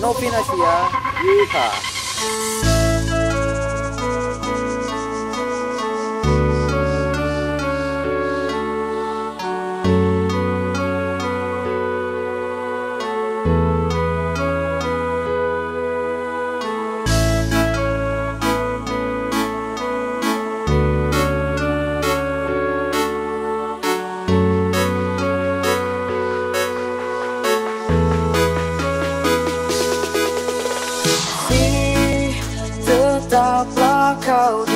Novinasia Yeehaw Oh.